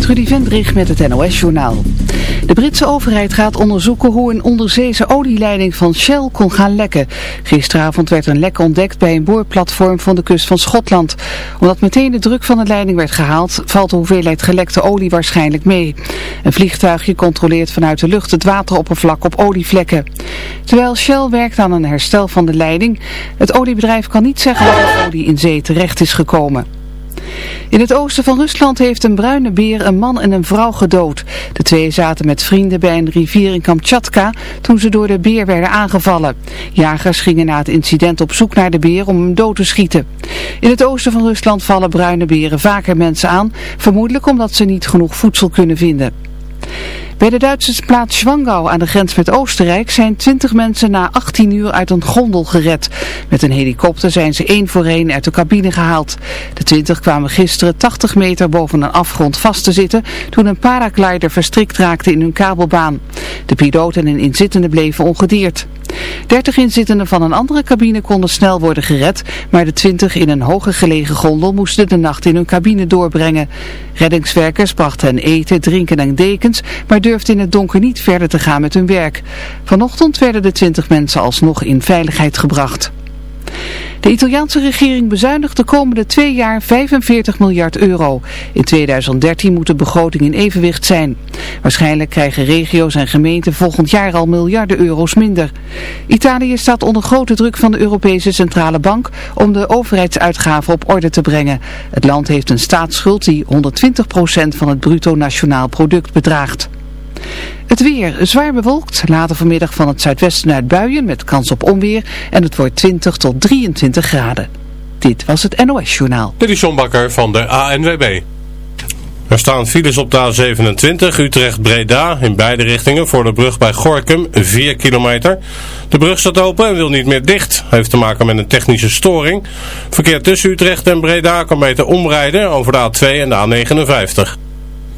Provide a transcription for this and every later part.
Trudy Vendrich met het NOS-journaal. De Britse overheid gaat onderzoeken hoe een onderzeese olieleiding van Shell kon gaan lekken. Gisteravond werd een lek ontdekt bij een boorplatform van de kust van Schotland. Omdat meteen de druk van de leiding werd gehaald, valt de hoeveelheid gelekte olie waarschijnlijk mee. Een vliegtuigje controleert vanuit de lucht het wateroppervlak op olievlekken. Terwijl Shell werkt aan een herstel van de leiding, het oliebedrijf kan niet zeggen hoe de olie in zee terecht is gekomen. In het oosten van Rusland heeft een bruine beer een man en een vrouw gedood. De twee zaten met vrienden bij een rivier in Kamchatka toen ze door de beer werden aangevallen. Jagers gingen na het incident op zoek naar de beer om hem dood te schieten. In het oosten van Rusland vallen bruine beren vaker mensen aan, vermoedelijk omdat ze niet genoeg voedsel kunnen vinden. Bij de Duitse plaats Schwangau aan de grens met Oostenrijk zijn 20 mensen na 18 uur uit een gondel gered. Met een helikopter zijn ze één voor één uit de cabine gehaald. De 20 kwamen gisteren 80 meter boven een afgrond vast te zitten toen een paraglider verstrikt raakte in hun kabelbaan. De piloot en een inzittende bleven ongedeerd. 30 inzittenden van een andere cabine konden snel worden gered, maar de 20 in een hoger gelegen gondel moesten de nacht in hun cabine doorbrengen. Reddingswerkers brachten hen eten, drinken en dekens, maar durfden in het donker niet verder te gaan met hun werk. Vanochtend werden de 20 mensen alsnog in veiligheid gebracht. De Italiaanse regering bezuinigt de komende twee jaar 45 miljard euro. In 2013 moet de begroting in evenwicht zijn. Waarschijnlijk krijgen regio's en gemeenten volgend jaar al miljarden euro's minder. Italië staat onder grote druk van de Europese Centrale Bank om de overheidsuitgaven op orde te brengen. Het land heeft een staatsschuld die 120% van het bruto nationaal product bedraagt. Het weer zwaar bewolkt, later vanmiddag van het zuidwesten uit buien met kans op onweer en het wordt 20 tot 23 graden. Dit was het NOS Journaal. Dit is John Bakker van de ANWB. Er staan files op de A27 Utrecht-Breda in beide richtingen voor de brug bij Gorkum 4 kilometer. De brug staat open en wil niet meer dicht. Heeft te maken met een technische storing. Verkeer tussen Utrecht en Breda kan beter omrijden over de A2 en de A59.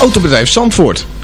Autobedrijf Zandvoort.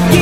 Feel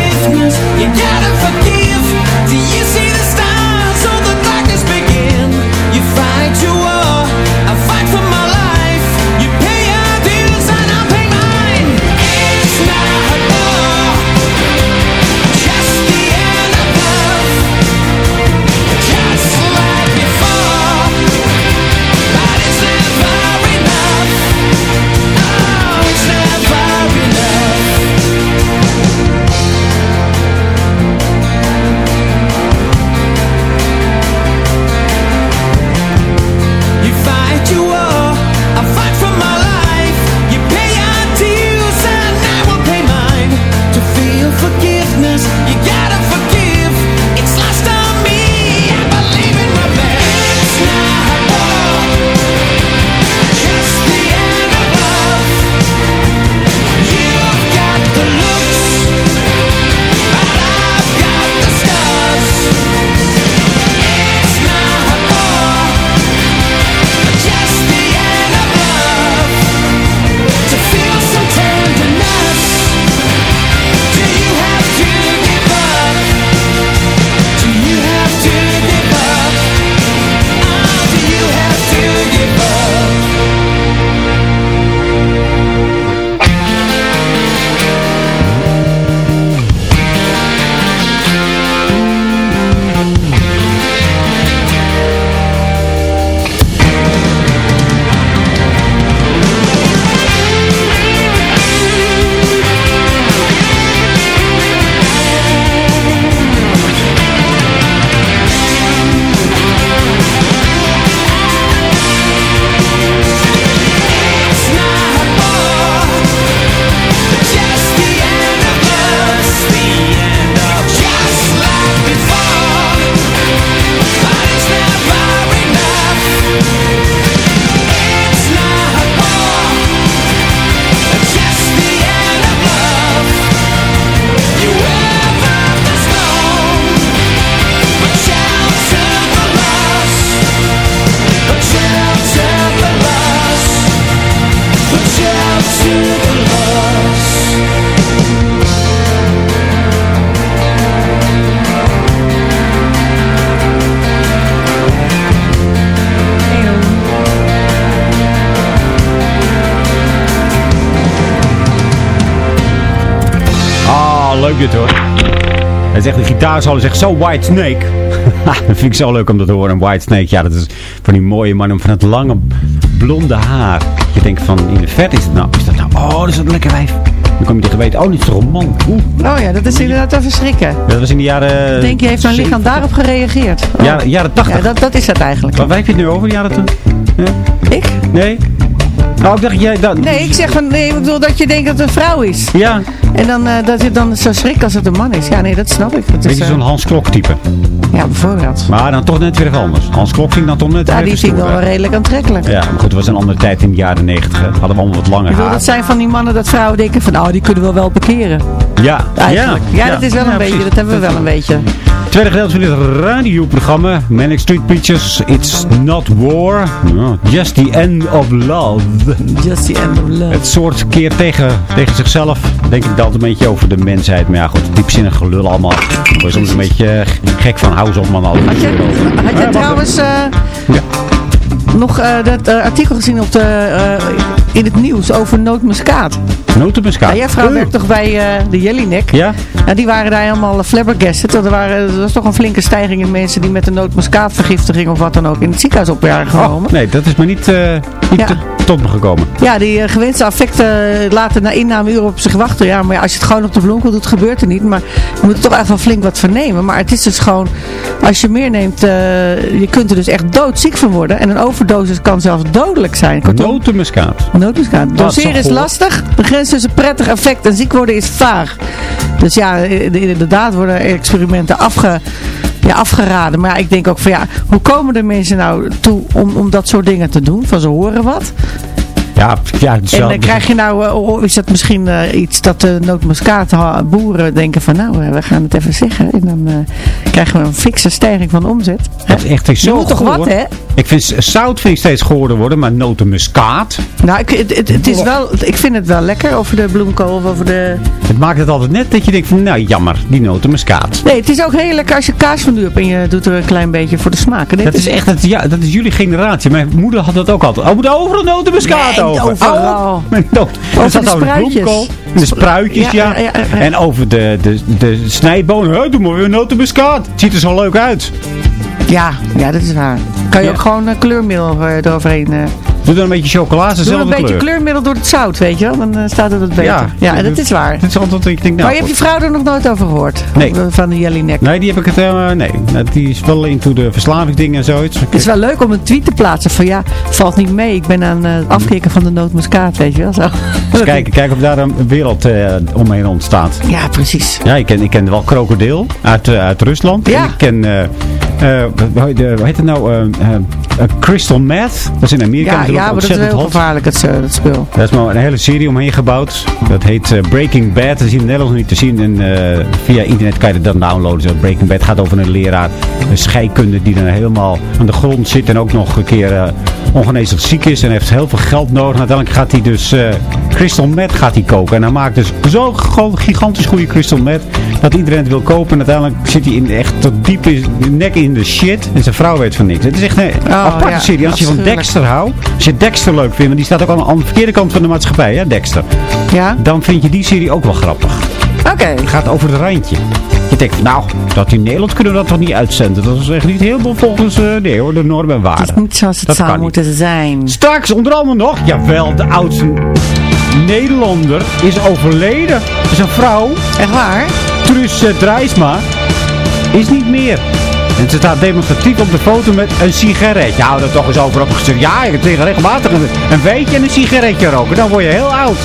De gitaarsolo zegt zo White Snake. dat vind ik zo leuk om dat te horen. Een White Snake, ja, dat is van die mooie man van het lange blonde haar. Je denkt van, in de vet is het nou, is dat nou, oh, dat is een lekker wijf. Dan kom je dichter weten, oh, dit is toch een man. Oeh, Oh ja, dat is inderdaad wel verschrikken. dat was in de jaren... Denk je, heeft mijn lichaam 70. daarop gereageerd? Oh. Jaren, jaren 80. Ja, dat, dat is het eigenlijk. Waar heb je het nu over, de jaren toen? Ja? Ik? Nee? Oh, ik dacht jij dat... Nee, ik zeg van, nee, ik bedoel dat je denkt dat het een vrouw is. Ja, En dan, eh, dat je dan zo schrikt als het een man is. Ja, nee, dat snap ik. Dat is, beetje eh, zo'n Hans Klok type. ja, bijvoorbeeld. Maar dan toch net weer anders. Hans Klok ik dan toch net Ja, weer die even vind ik wel redelijk aantrekkelijk. Ja, maar goed, het was een andere tijd in de jaren 90. hè. Hadden we allemaal wat langer haar. dat zijn van die mannen dat vrouwen denken van, oh, die kunnen we wel bekeren. Ja, Eigenlijk. Ja, ja, dat is wel ja, een beetje, precies. dat hebben we wel een beetje. Tweede gedeelte van dit radioprogramma. Manic Street Preachers. It's not war. Just the end of love. Just the end of love. Het soort keer tegen, tegen zichzelf. Denk ik dat een beetje over de mensheid. Maar ja, goed, diepzinnig gelul allemaal. Ik word soms een beetje eh, gek van hou ze op man. Al. Had jij, had wacht trouwens eh, Ja. nog eh, dat artikel gezien op de, in het nieuws over nootmuskaat? Notenmuskaat. Ja, jij vrouw werkt toch bij eh, de Jellinek? Ja? Nou, die waren daar helemaal flabbergasted. Er, waren, was toch een flinke stijging in mensen die met een nootmuskaatvergiftiging of wat dan ook in het ziekenhuis op waren genomen. Oh, nee, dat is me niet, niet Ja. te- gekomen. Ja, die eh, gewenste affecten laten na innameuren op zich wachten. Ja, maar als je het gewoon op de bloemkool doet, gebeurt er niet. Maar je moet er toch echt wel flink wat vernemen. Maar het is dus gewoon, als je meer neemt, eh, je kunt er dus echt doodziek van worden. En een overdosis kan zelfs dodelijk zijn. Notenmuskaat. Is Doseren is lastig. De grens tussen prettig effect en ziek worden is vaag. Dus ja, eh, inderdaad worden experimenten afge, afgeraden. Maar ik denk ook van ja, hoe komen de mensen nou toe om, om dat soort dingen te doen? Van ze horen wat. Ja, ja, het En dan krijg je nou, eh, oh, is dat misschien eh, iets dat de nootmuskaat ha- boeren denken van nou, eh, we gaan het even zeggen. En dan krijgen we een fikse stijging van de omzet. Dat is echt zo moet toch wat, hè? Ik vind zout vind ik steeds gehoorder worden, maar notenmuskaat. Nou, ik, het, het, het is wel, ik vind het wel lekker over de bloemkool of over de... Het maakt het altijd net dat je denkt van, nou jammer, die notenmuskaat. Nee, het is ook heel lekker als je kaas van hebt en je doet er een klein beetje voor de smaak. Dat het is echt, dat, ja, dat is jullie generatie. Mijn moeder had dat ook altijd. Oh, moet overal notenmuskaat Nee, over. overal. Oh, met noot. Over Er zat de spruitjes. bloemkool, De spruitjes, ja. En over de, de, de snijbonen. Hè, doe maar weer notenmuskaat. Het ziet er zo leuk uit. Ja, ja, dat is waar. Kan je Ja. ook gewoon uh, kleurmiddel eh, eroverheen... eh, Doe dan een beetje chocola, Doe een beetje kleur. kleurmiddel door het zout, weet je wel. Dan eh, staat het wat beter. Ja. Ja, dat is waar. Dat is altijd, ik denk, nou, maar je hebt je vrouw er nog nooit over gehoord? Nee. Van de Jellinek. Nee, die heb ik het helemaal... nee, Nou, die is wel into de verslavingsdingen en zoiets. Het is wel leuk om een tweet te plaatsen van ja, het valt niet mee. Ik ben aan eh, het afkicken van de nootmuskaat, weet je wel. Zo. Dus kijken, kijken of daar een wereld eh, omheen ontstaat. Ja, precies. Ja, ik ken, ik ken wel krokodil uit, eh, uit Rusland. Ja. En ik ken, eh, eh, hoe heet- hoe heet het nou, eh, eh, eh, Crystal Meth. Dat is in Amerika Ja, ja maar dat is ontzettend heel hot. gevaarlijk, het, eh, dat spul. Daar is maar een hele serie omheen gebouwd. Dat heet eh, Breaking Bad. Dat is in het Nederlands nog niet te zien. En eh, via internet kan je dat downloaden. Zo, Breaking Bad gaat over een leraar een scheikunde die dan helemaal aan de grond zit. En ook nog een keer eh, ongeneeslijk ziek is. En heeft heel veel geld nodig. En uiteindelijk gaat hij dus eh, crystal meth gaat hij koken. En hij maakt dus zo go- gigantisch goede crystal meth. Dat iedereen het wil kopen. En uiteindelijk zit hij in, echt tot diep in nek in de shit. En zijn vrouw weet van niks. Het is echt een aparte ja, serie. Als je van. Dexter houdt. Als je Dexter leuk vindt. Want die staat ook al aan de verkeerde kant van de maatschappij. Hè, Dexter. Ja? Dan vind je die serie ook wel grappig. Oké. Het gaat over het randje. Je denkt, nou, dat in Nederland kunnen we dat toch niet uitzenden. Dat is echt niet helemaal volgens eh, nee, hoor, de normen en Het waarden. is niet zoals het Dat zou niet. moeten zijn. Straks onder andere nog, jawel, de oudste Nederlander is overleden. Dat is een vrouw, Echt waar? Truus eh, Drijsma, is niet meer. En ze staat demonstratief op de foto met een sigaretje. Hou er toch eens over op gezegd. Ja, je tegen regelmatig een, een weetje en een sigaretje roken. Dan word je heel oud.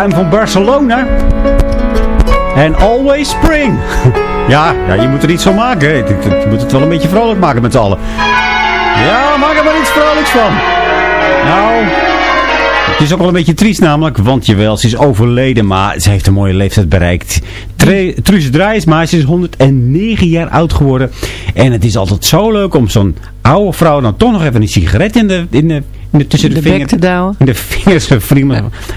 I'm van Barcelona. En always spring. ja, ja, je moet er iets van maken. Je moet het wel een beetje vrolijk maken met z'n allen. Ja, maak er maar iets vrolijks van. Nou, het is ook wel een beetje triest namelijk. Want jawel, ze is overleden, maar ze heeft een mooie leeftijd bereikt. Truus Draaisma, ze is 109 jaar oud geworden. En het is altijd zo leuk om zo'n oude vrouw dan toch nog even een sigaret in de, in de tussen de, De bek vingers te douwen. de vingers.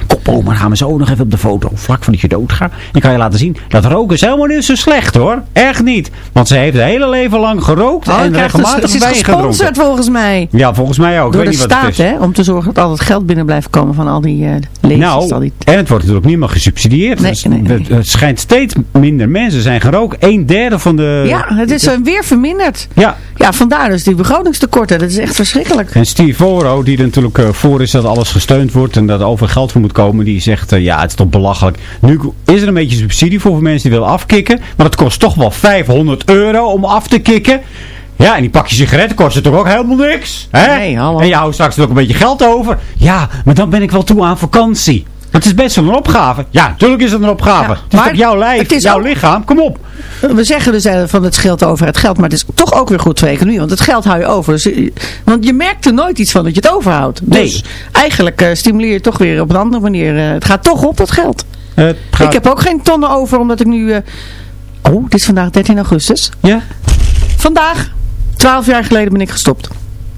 Kom, oma, dan gaan we zo nog even op de foto. Vlak voordat je doodgaat. En kan je laten zien, dat roken is helemaal niet zo slecht hoor. Echt niet. Want ze heeft het hele leven lang gerookt Oh, en ik dus- regelmatig Ze is wijn gesponsord gedronken. volgens mij. Ja, volgens mij ook. Ik Door weet de niet wat het staat, is. hè? Om te zorgen dat al het geld binnen blijft komen van al die eh lezers. al Nou, die... en het wordt natuurlijk niet meer gesubsidieerd. Nee, Dus nee, nee. Het, het schijnt steeds minder mensen zijn gerookt. Een derde van de... Ja, het is weer verminderd. Ja. Ja, vandaar dus die begrotingstekorten. Dat is echt verschrikkelijk. En Steve Voro, die er natuurlijk eh, voor is dat alles gesteund wordt en dat er over geld voor moet komen, die zegt, eh, ja, het is toch belachelijk. Nu is er een beetje subsidie voor, voor mensen die willen afkicken, maar het kost toch wel 500 euro om af te kicken. Ja, en die pakje sigaretten kosten toch ook helemaal niks? Hè? Nee, hallo. En je houdt straks ook een beetje geld over. Ja, maar dan ben ik wel toe aan vakantie. Het is best wel een opgave. Ja, natuurlijk is het een opgave. Ja, het is maar toch jouw lijf, het is jouw ook- lichaam. Kom op. We zeggen dus eh, van het scheelt over het geld, maar het is toch ook weer goed voor economie. Want het geld hou je over. Dus, eh, want je merkt er nooit iets van dat je het overhoudt. Nee. Dus eigenlijk eh, stimuleer je toch weer op een andere manier. het gaat toch op, dat geld. Het gaat... Ik heb ook geen tonnen over, omdat ik nu... eh, Oh, dit is vandaag 13 augustus. Ja, Vandaag, 12 jaar geleden ben ik gestopt.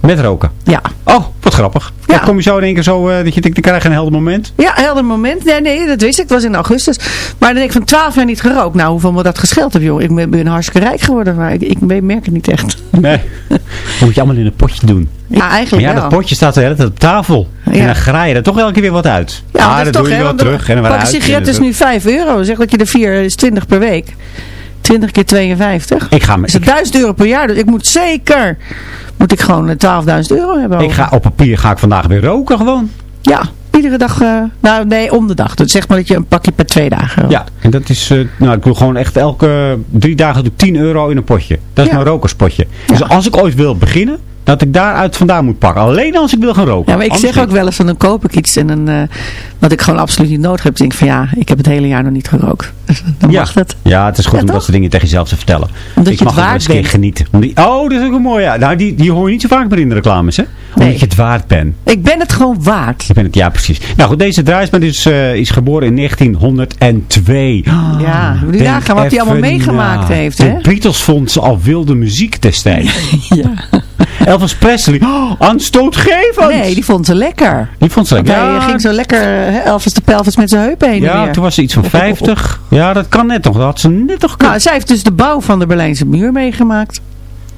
Met roken. Ja. Oh, wat grappig. Ja. Dan kom je zo in één keer zo, eh, dat je denkt, ik krijg een helder moment. Ja, helder moment. Nee, nee, dat wist ik. Het was in augustus. Maar dan denk ik van 12 jaar niet gerookt. Nou, hoeveel me dat gescheeld heeft, joh. Ik ben, ben hartstikke rijk geworden, maar ik, ik merk het niet echt. Nee. Dat moet je allemaal in een potje doen. Ja, Maar eigenlijk ja, wel. dat potje staat de hele tijd op tafel. En Ja. dan graai je er toch elke keer weer wat uit. Ja, Ah, maar dat dat doe je wel terug en dan Pak een sigaret is nu 5 euro. Zeg dat je er 4 is 20 per week. 20 keer 52. Ik ga, met, is dat 1000 euro per jaar. Dus ik moet zeker, moet ik gewoon eh, 12.000 euro hebben. ik ga op papier ga ik vandaag weer roken gewoon. Ja, iedere dag. eh, nou, nee, om de dag. Dus zeg maar dat je een pakje per twee dagen rookt. Ja, en dat is, eh, nou ik doe gewoon echt elke drie dagen doe ik 10 euro in een potje. Dat is Ja. mijn rokerspotje. Dus Ja. als ik ooit wil beginnen, dat ik daaruit vandaan moet pakken. Alleen als ik wil gaan roken. Ja, maar ik Anders zeg ook wel eens van dan koop ik iets en dan, eh, wat ik gewoon absoluut niet nodig heb. Dan denk ik van ja, ik heb het hele jaar nog niet gerookt. Dus dan ja. mag het. Ja, het is goed Ja, om dat soort dingen tegen jezelf te vertellen. Omdat ik je mag het waard eens een keer bent. genieten. Die, oh, dat is ook een mooie. Ja. Nou, die, die hoor je niet zo vaak meer in de reclames, hè? Omdat Nee. je het waard bent. Ik ben het gewoon waard. Ik ben het, ja, precies. Nou goed, deze draaisman is, eh, is geboren in 1902. Ja, moet je nagaan wat hij allemaal meegemaakt na. heeft, De hè? Beatles vond ze al wilde muziek destijds. Ja. Elvis Presley, oh, aanstootgevend! Nee, die vond ze lekker. Die vond ze lekker. hij Ja, ging zo lekker hè, Elvis de Pelvis met zijn heupen heen en ja, toen was ze iets van 50. Ja, dat kan net nog. Dat had ze net nog kunnen. Nou, zij heeft dus de bouw van de Berlijnse muur meegemaakt.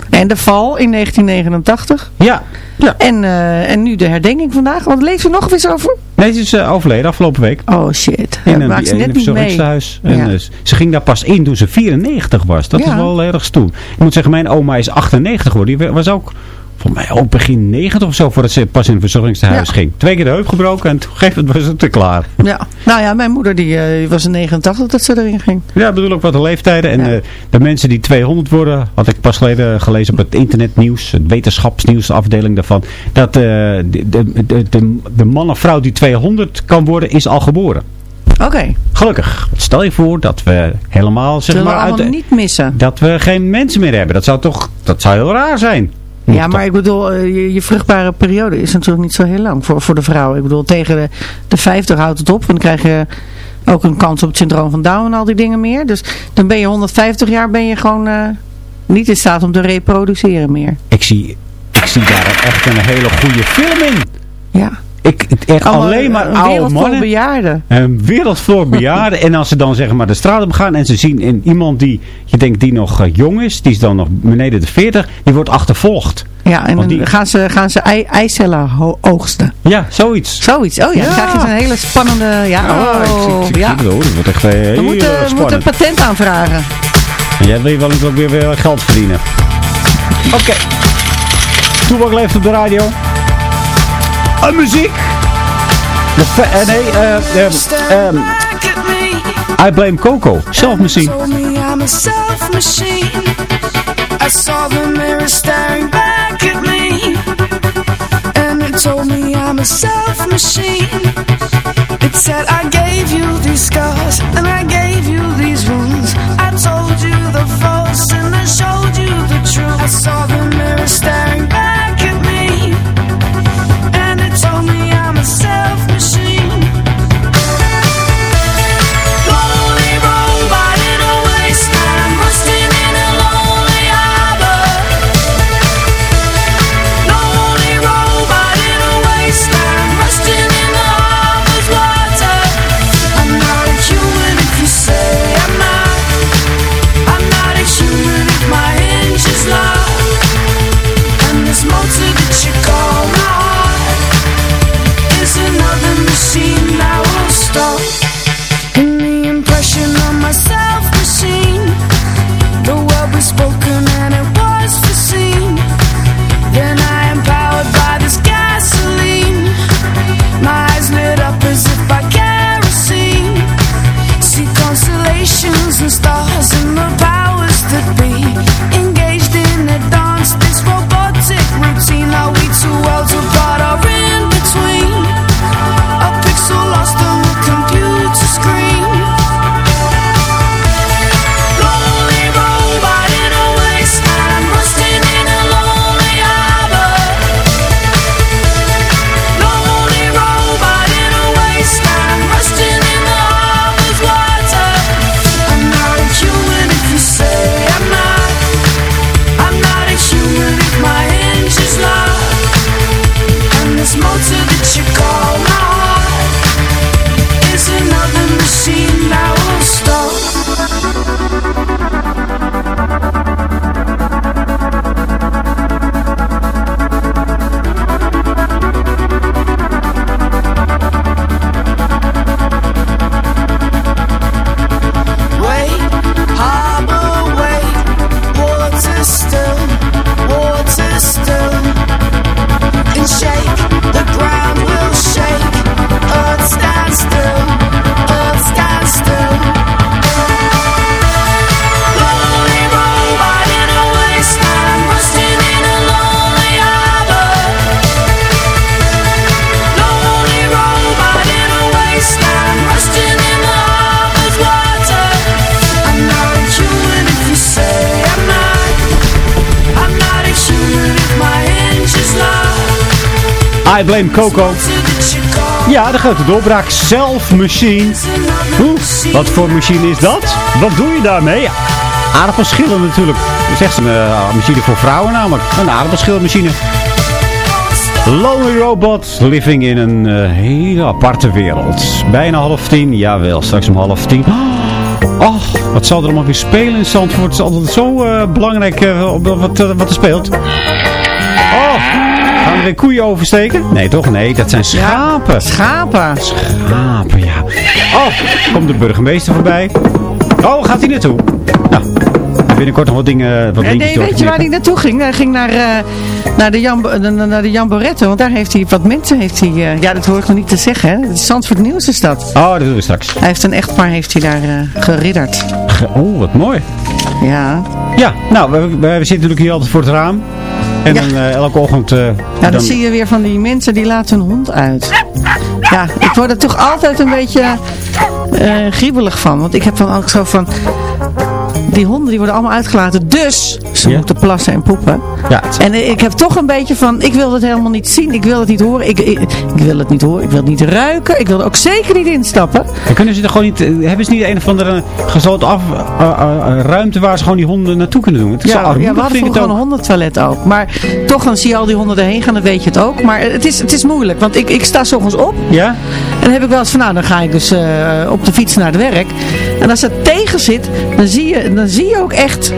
En de val in 1989. Ja, ja. En, eh, en nu de herdenking vandaag. Want leeft er nog eens over? Nee, ze is eh, overleden afgelopen week. Oh shit. In een, ze net niet mee. En Ja. eh, ze ging daar pas in toen ze 94 was. Dat Ja. is wel erg stoer. Ik moet zeggen, mijn oma is 98 geworden. Die was ook, volgens mij ook begin 90 of zo, voordat ze pas in een verzorgingshuis Ja. ging. Twee keer de heup gebroken en toen het was het te klaar. Ja. Nou ja, mijn moeder die, eh, was in 89 dat ze erin ging. Ja, ik bedoel ook wat de leeftijden. En Ja. eh, de mensen die 200 worden, had ik pas geleden gelezen op het internetnieuws, het wetenschapsnieuws, de afdeling daarvan, dat eh, de, de, de, de, man of vrouw die 200 kan worden, is al geboren. Oké. Gelukkig. Stel je voor dat we helemaal, zeg Zullen maar, uit niet missen. dat we geen mensen meer hebben. Dat zou toch, dat zou heel raar zijn. Ja, maar ik bedoel, eh, je, je vruchtbare periode is natuurlijk niet zo heel lang voor, voor de vrouw. Ik bedoel, tegen de, de 50 houdt het op. En dan krijg je ook een kans op het syndroom van Down en al die dingen meer. Dus dan ben je 150 jaar ben je gewoon eh, niet in staat om te reproduceren meer. Ik zie, ik zie daar echt een hele goede film in. Ja. Ik, echt alleen maar een oude mannen. bejaarden. Een wereld vol bejaarden. en als ze dan zeg maar de straat op gaan en ze zien in iemand die je denkt die nog eh, jong is, die is dan nog beneden de 40, die wordt achtervolgd. Ja, en dan gaan ze, gaan ze ei, eicellen oogsten. Ja, zoiets. Zoiets. Oh ja, Ja. dan krijg je zo'n hele spannende... Ja, oh, ik ik ja. zie het. Dat wordt echt eh, heel We moeten, we moeten een patent aanvragen. En jij wil je wel eens ook weer, weer geld verdienen. Oké. Toebak leeft op de radio. Een muziek. De eh, nee, eh, ehm, I Blame Coco. Zelfmuziek. told me I'm a self machine. I saw the mirror staring back at me. And it told me I'm a self machine. It said I gave you these scars and I gave you these wounds. I told you the false and I showed you the truth. I saw the mirror staring back Blame Coco. Ja, de grote doorbraak. Self-machine. Oeh, wat voor machine is dat? Wat doe je daarmee? Aardappelschillen natuurlijk. Dat is echt een machine voor vrouwen namelijk. Een aardappelschilmachine. Lonely Robot, living in een eh, hele aparte wereld. Bijna half tien, jawel, straks om half tien. Oh, wat zal er allemaal weer spelen in Zandvoort? Het is altijd zo eh, belangrijk eh, wat, wat er speelt. Oh, gaan er weer koeien oversteken? Nee, toch? Nee, dat zijn schapen. Schapen. Schapen, ja. Oh, komt de burgemeester voorbij. Oh, gaat hij naartoe? Nou, binnenkort nog wat dingen, wat nee, weet je waar hij naartoe ging? Hij ging naar, eh, naar, de Jan, eh, naar de Jan Boretto, want daar heeft hij wat mensen, heeft hij, eh, ja dat hoor ik nog niet te zeggen, hè. Het is Zandvoort Nieuws is dat. Oh, dat doen we straks. Hij heeft een echtpaar, heeft hij daar geridderd. Ge- Oh, wat mooi. Ja. Ja, nou, we, we, we zitten natuurlijk hier altijd voor het raam. En Ja. dan eh, elke ochtend... eh, Ja, dan, dan- zie je weer van die mensen die laten hun hond uit. Ja, ik word er toch altijd een beetje eh griebelig van. Want ik heb dan ook zo van... die honden die worden allemaal uitgelaten. Dus ze Ja. moeten plassen en poepen. Ja, En ik heb toch een beetje van, ik wil het helemaal niet zien. Ik wil het niet horen. Ik, ik, ik wil het niet horen. Ik wil het niet ruiken. Ik wil er ook zeker niet instappen. Dan kunnen ze er gewoon niet, eh, hebben ze niet een of andere gesloten af, eh, eh, ruimte waar ze gewoon die honden naartoe kunnen doen? Het is zo Ja, ja, armoedig, we hadden vroeger gewoon een hondentoilet ook. Maar toch, dan zie je al die honden erheen gaan, dan weet je het ook. Maar het is, het is moeilijk, want ik, ik sta s ochtends op. Ja? En dan heb ik wel eens van, nou, dan ga ik dus op de fiets naar het werk. En als het tegen zit, dan zie je, dan zie je ook echt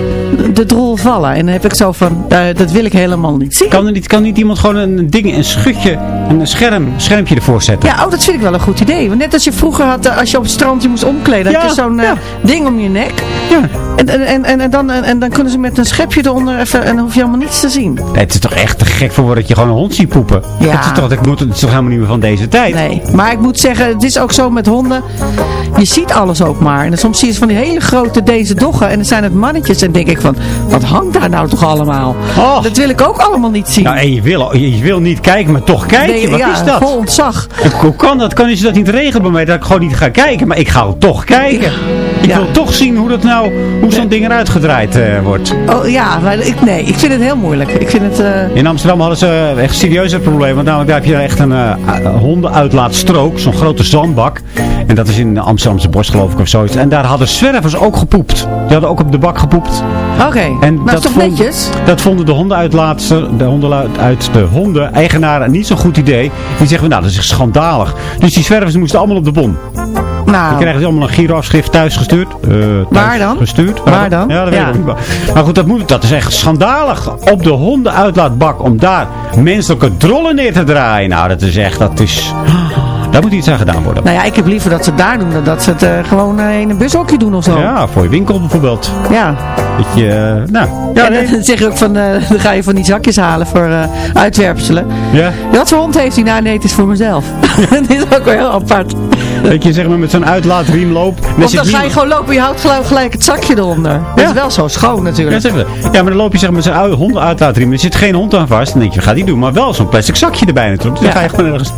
de drol vallen. En dan heb ik zo van, eh, dat wil ik helemaal niet zien. Kan, er niet, kan niet iemand gewoon een ding, een schutje, een scherm, schermpje ervoor zetten? Ja, oh, dat vind ik wel een goed idee. Want net als je vroeger had, eh, als je op het strand je moest omkleden, had Ja, je zo'n eh, ding om je nek. Ja. En, en, en, en, dan, en, en dan kunnen ze met een schepje eronder even, en dan hoef je helemaal niets te zien. Nee, het is toch echt te gek voor woorden dat je gewoon een hond ziet poepen? Ja. Het is toch, dat moet, het is toch helemaal niet meer van deze tijd? Nee, maar ik moet zeggen, het is ook zo met honden. Je ziet alles ook maar. En soms zie je van die hele grote deze doggen. En dan zijn het mannetjes. En denk ik van, wat hangt daar nou toch allemaal? Dat wil ik ook allemaal niet zien. Nou, en je wil, je, wil niet kijken, maar toch kijken. Nee, Wat ja, is dat? vol ontzag. Hoe kan dat? Kan je dat niet regelen bij mij? Dat ik gewoon niet ga kijken, maar ik ga toch kijken. Ik Ja. wil toch zien hoe dat nou, hoe zo'n ding eruit gedraaid eh, wordt. Oh ja, maar ik, nee, ik vind het heel moeilijk. Ik vind het... eh, In Amsterdam hadden ze echt serieus het probleem. Want namelijk daar heb je echt een eh, hondenuitlaatstrook. Zo'n grote zandbak. En dat is in Amsterdamse bos geloof ik of zoiets. En daar hadden zwervers ook gepoept. Die hadden ook op de bak gepoept. Oké, En maar is toch vond- netjes? Dat vonden de hondenuitlaatster, de honden uit de honden-eigenaren niet zo'n goed idee. Die zeggen, nou dat is schandalig. Dus die zwervers moesten allemaal op de bon. Nou, krijgen dus allemaal een giroafschrift thuis gestuurd. Eh, thuis Waar dan? Gestuurd. Waar dan? Ja, dat weet ik niet. Maar- Maar goed, dat, moet, dat is echt schandalig. Op de hondenuitlaatbak om daar menselijke drollen neer te draaien. Nou, dat is echt, dat is... Daar moet iets aan gedaan worden. nou ja, ik heb liever dat ze het daar doen dan dat ze het eh, gewoon eh, in een bushokje doen of zo. Ja, voor je winkel bijvoorbeeld. Ja. Dat je, nou, ja, en nee. dan zeg je ook van, dan ga je van die zakjes halen voor uitwerpselen. ja. Wat voor hond heeft hij? Nou nee, het is voor mezelf. dat is ook wel heel apart. Dat je zeg maar met zo'n uitlaatriem loopt. Of zit dan ga je gewoon lopen, je houdt gelijk, het zakje eronder. Dat is wel zo schoon Ja, natuurlijk. zeg maar. ja, maar dan loop je zeg maar met zo'n ui- hondenuitlaatriem. Er zit geen hond aan vast. Dan denk je, wat gaat die doen? Maar wel zo'n plastic zakje erbij natuurlijk. Dus Ja. dan ga je gewoon ergens...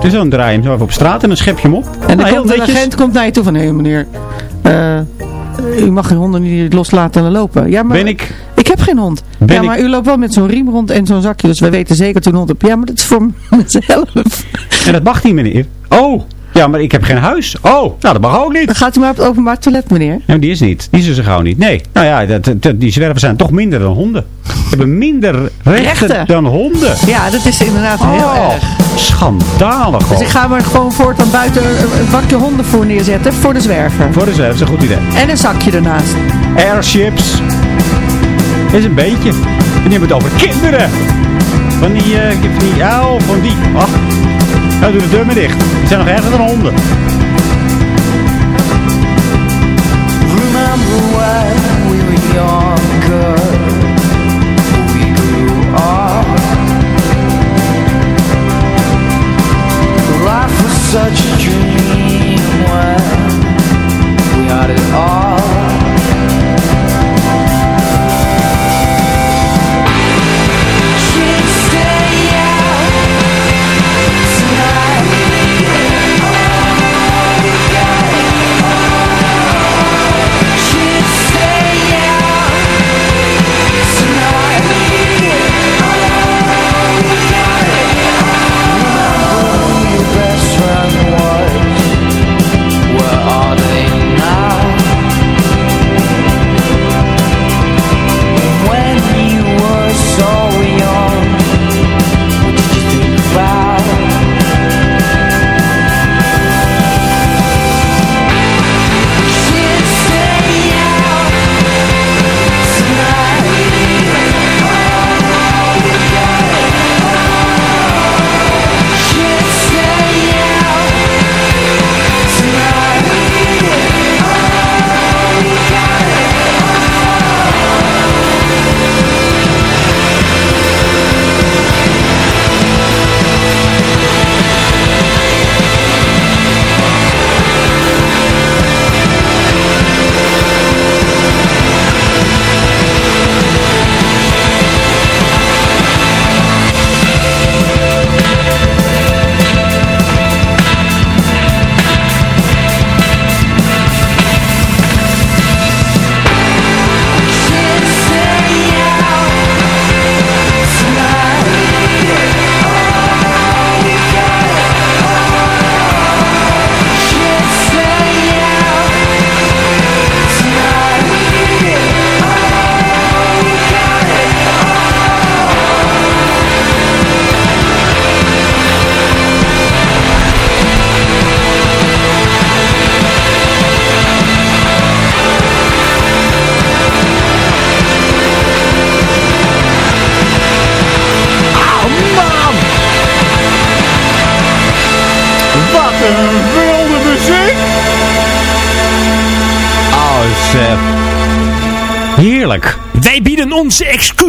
Dus dan draai je hem zo even op straat en dan schep je hem op. En dan Nou, heel komt de agent komt naar je toe van, hé meneer, eh, u mag geen honden niet loslaten lopen. Ja, maar Ben ik... ik heb geen hond. Ben ja, ik- maar u loopt wel met zo'n riem rond en zo'n zakje, dus wij weten zeker dat u een hond hebt. Ja, maar dat is voor mezelf. En dat mag niet, meneer. Oh, ja, maar ik heb geen huis. Oh, nou, dat mag ook niet. Dan gaat u maar op het openbaar toilet, meneer. Ja, die is niet. Die is er zo gauw niet. Nee. Nou ja, dat, dat- die zwervers zijn toch minder dan honden. Ze hebben minder rechten, Rechten. dan honden. Ja, dat is inderdaad heel Oh, erg. schandalig Dus hoor. ik ga maar gewoon voortaan buiten een een bakje hondenvoer neerzetten voor de zwerver. Voor de zwervers een goed idee. En een zakje ernaast. Airships. Is een beetje. En die hebben het over kinderen. Van die, eh, van die, ja, oh, van die. Ach, nou doe de deur maar dicht. Zijn nog erger dan honden.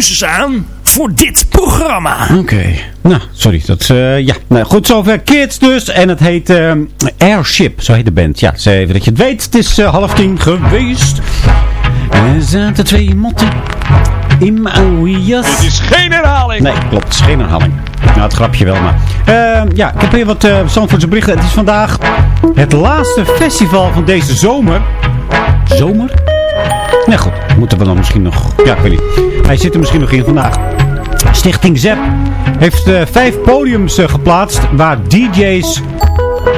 Excuses aan voor dit programma. Oké. Nou, sorry. Dat, eh, ja. Nou, goed, zover Kids dus. En het heet eh, Airship. Zo heet de band. Ja, even dat je het weet. Het is eh, half tien geweest. En er zaten twee motten in mijn jas. Dit is geen herhaling. Nee, klopt. Het is geen herhaling. Nou, het grapje wel, maar. Ehm, ja, ik heb hier wat uh, Zandvoortse berichten. Het is vandaag het laatste festival van deze zomer. Zomer? Nee, goed. Moeten we dan misschien nog... Ja, ik weet niet. Hij zit er misschien nog in vandaag. Stichting ZEP heeft uh, vijf podiums uh, geplaatst waar DJ's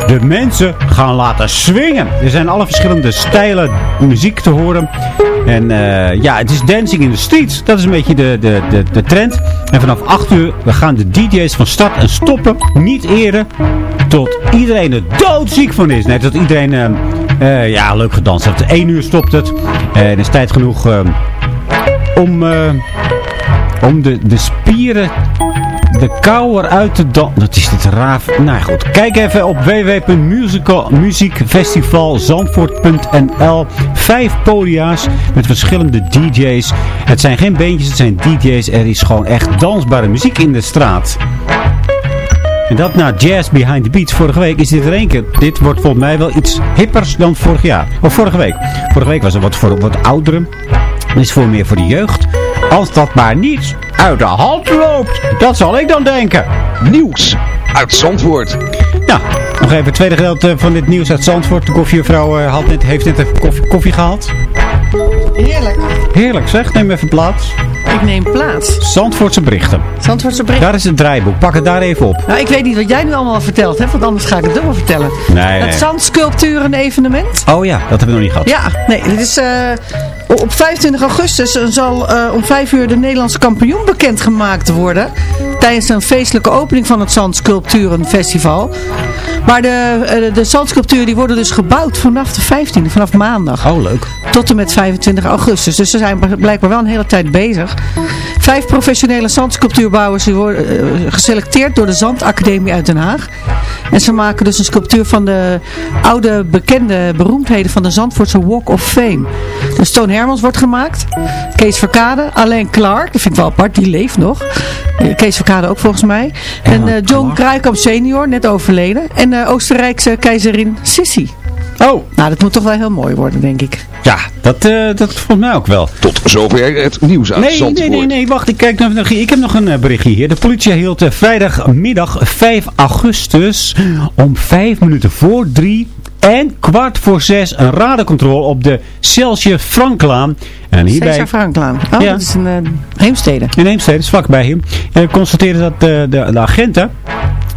de mensen gaan laten swingen. Er zijn alle verschillende stijlen muziek te horen. En uh, ja, het is dancing in the streets. Dat is een beetje de, de, de, de trend. En vanaf 8 uur we gaan de DJ's van start en stoppen. Niet eerder tot iedereen er doodziek van is. Net dat iedereen uh, ja, leuk gedanst heeft. 1 uur stopt het. En er is tijd genoeg om, om de, de spieren de kou eruit te dan... Dat is dit raar. Nou goed, kijk even op www.muziekfestivalzandvoort.nl Vijf podia's met verschillende DJ's. Het zijn geen beentjes, het zijn DJ's. Er is gewoon echt dansbare muziek in de straat. En dat na Jazz Behind the Beats. Vorige week is dit er één keer. Dit wordt volgens mij wel iets hippers dan vorig jaar. Of vorige week. Vorige week was het wat voor wat ouderen. Dit is voor meer voor de jeugd. Als dat maar niet uit de hand loopt. Dat zal ik dan denken. Nieuws uit Zandvoort. Ja, nog even het tweede gedeelte van dit nieuws uit Zandvoort. De koffievrouw uh, had net, heeft net even koffie, koffie gehaald. Heerlijk. Heerlijk zeg, neem even plaats. Ik neem plaats. Zandvoortse berichten. Zandvoortse berichten. Daar is het draaiboek. Pak het daar even op. Nou, ik weet niet wat jij nu allemaal verteld hebt, want anders ga ik het dubbel vertellen. Nee, Het nee. zandsculpturen evenement. Oh ja, dat hebben we nog niet gehad. Ja, nee, dit is... Uh, op 25 augustus zal uh, om 5 uur de Nederlandse kampioen bekendgemaakt worden. Tijdens een feestelijke opening van het Zandsculpturenfestival. Maar de, uh, de zandsculpturen die worden dus gebouwd vanaf de 15e, vanaf maandag. Oh, leuk. Tot en met 25 augustus. Dus ze zijn blijkbaar wel een hele tijd bezig. Vijf professionele zandsculptuurbouwers die worden uh, geselecteerd door de Zandacademie uit Den Haag. En ze maken dus een sculptuur van de oude bekende beroemdheden van de Zandvoortse Walk of Fame. Dus Toon Hermans wordt gemaakt. Kees Verkade. Alain Clark. Dat vind ik wel apart. Die leeft nog. Kees Verkade ook volgens mij. En uh, John Kruikamp senior. Net overleden. En Oostenrijkse keizerin Sissi. Oh. Nou, dat moet toch wel heel mooi worden, denk ik. Ja, dat, uh, dat vond mij ook wel. Tot zover het nieuws uit nee, Zandvoort. Nee, nee, nee, wacht. Ik, kijk nog, ik heb nog een berichtje hier. De politie hield uh, vrijdagmiddag 5 augustus om 5 minuten voor 3 en kwart voor 6 een radarcontrole op de Celsius Franklaan. En hierbij... Cesar Franklaan. Oh, ja. dat is een uh, Heemstede. In Heemstede, is vlakbij hier. En constateerden dat de, de agenten...